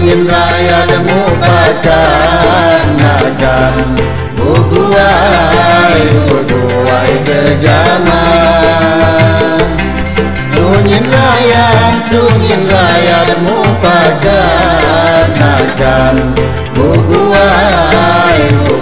ingin raya demu bacanakan Buguai, buguai kejana Sunyin raya, sunyin raya demu bacanakan Buguai, buguai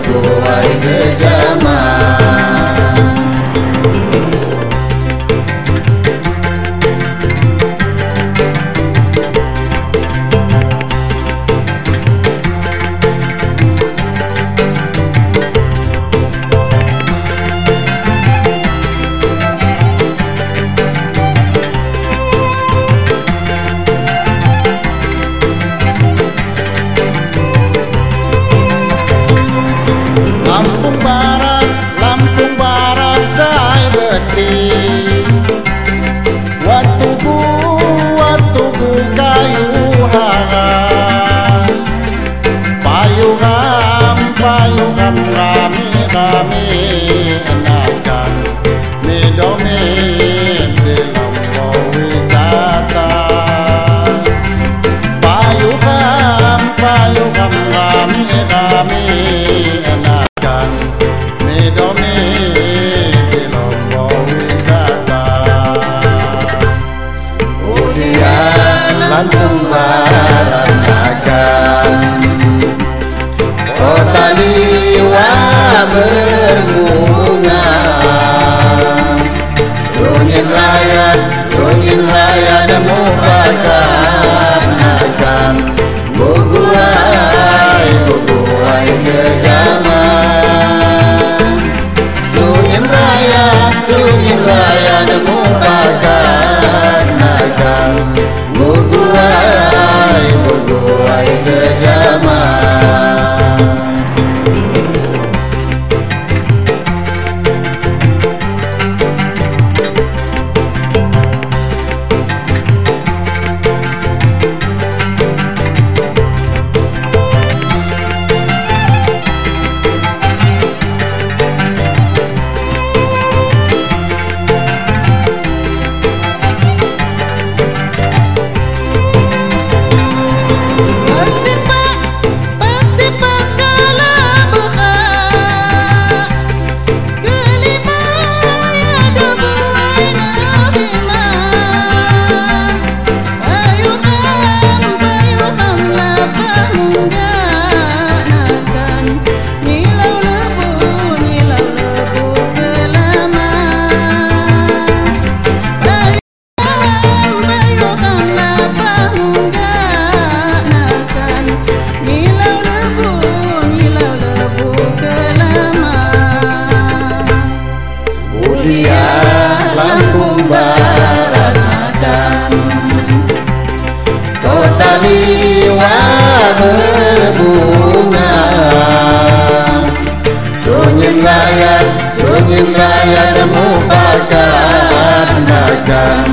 raya Sungin raya nemu pakar nakan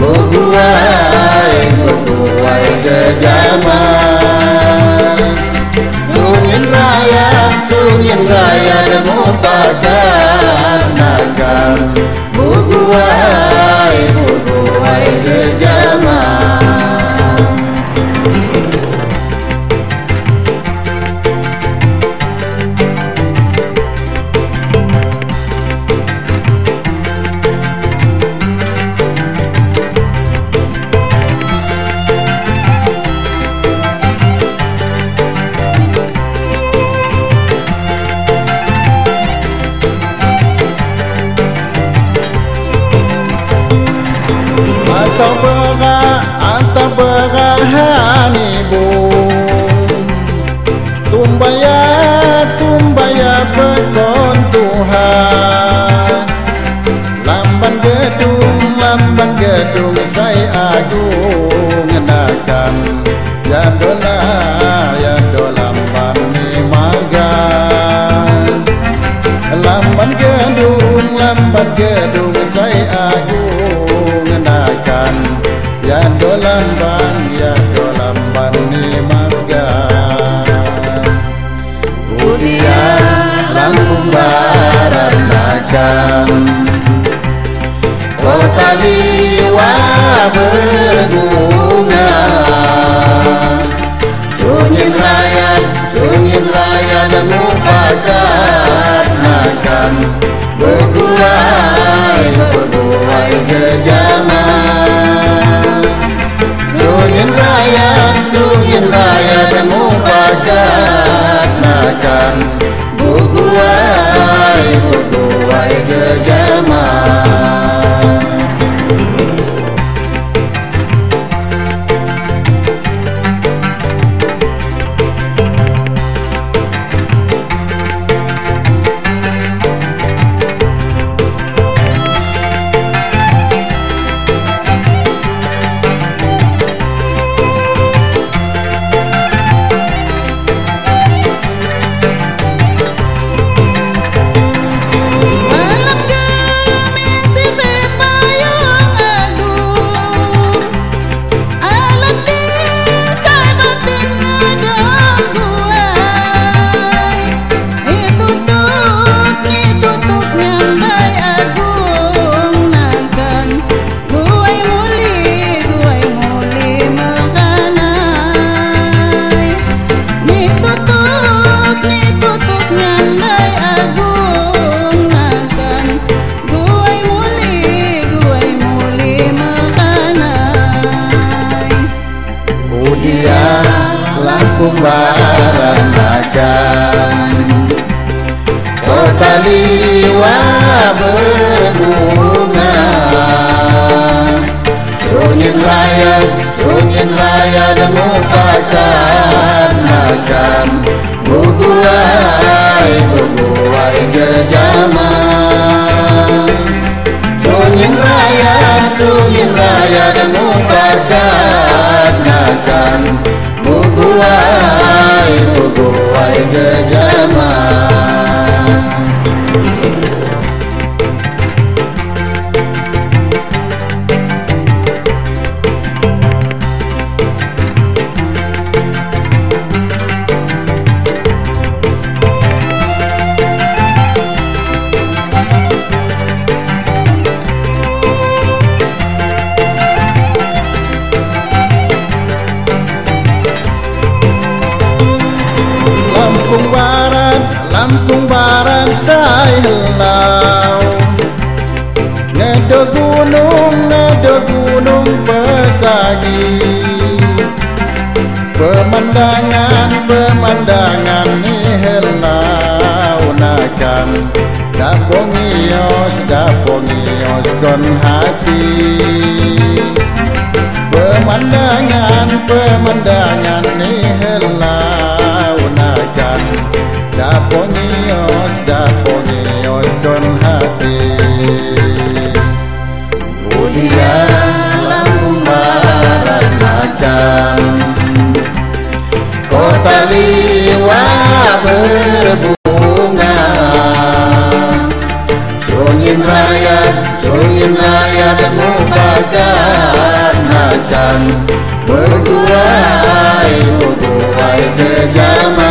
Buguai, buguai kejama Sungin raya, sungin raya nemu pakar nakan Buguai, buguai kejama dapat gedung saya aku Nakan Ya dolam ban Ya dolam ban ni marga. Budia Lampung Barat Nakan. Kota liwa berbunga berjama Surian Raya, Surian Raya dan mubakat nakan Bukuai, bukuai gejama Sungin raya, sungin raya the pakan akan bukuan Saya helau Ngedo gunung, ngedo gunung pesagi Pemandangan, pemandangan ni helau nakan Dapongios, dapongios kon hati. Pemandangan, pemandangan ni helau nakan daponios daponios don hati Budian lambaran macam Kota liwa berbunga Sungin rakyat, sungin rakyat mubakan akan Berguai, berguai kejaman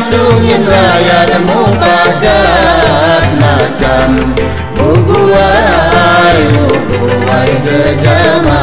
raya, sunyin raya Demu pakat nakan Berguai, berguai jejama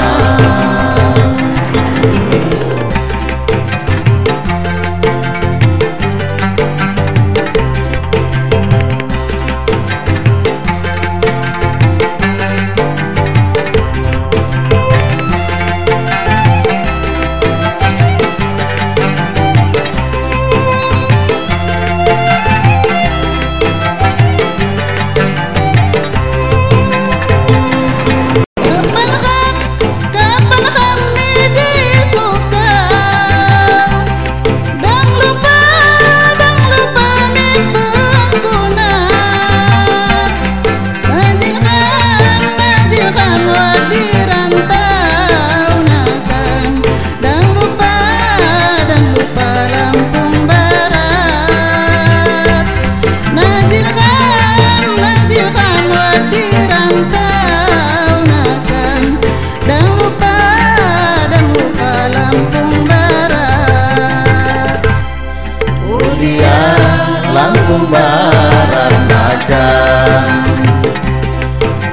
membaranakan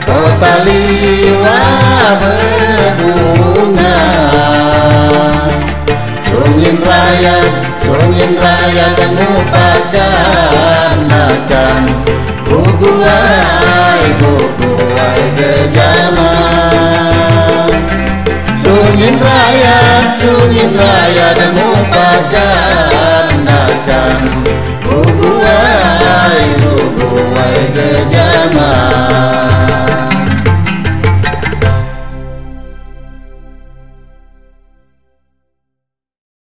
Kota liwa berbunga. Sungin raya, sungin raya dan mupaganakan Buguai, buguai jejama Sungin raya, sungin raya dan mupaganakan Haydi demem